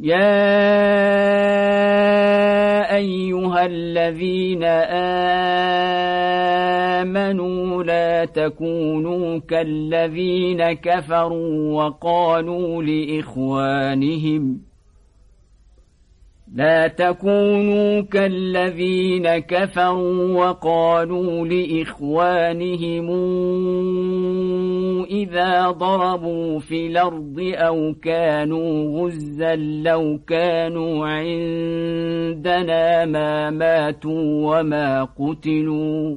يا أيها الذين آمنوا لا تكونوا كالذين كفروا وقالوا لإخوانهم لا تكونوا كالذين كفروا وقالوا لإخوانهم إذا ضربوا في الأرض أو كانوا غزا لو كانوا عندنا ما ماتوا وما قتلوا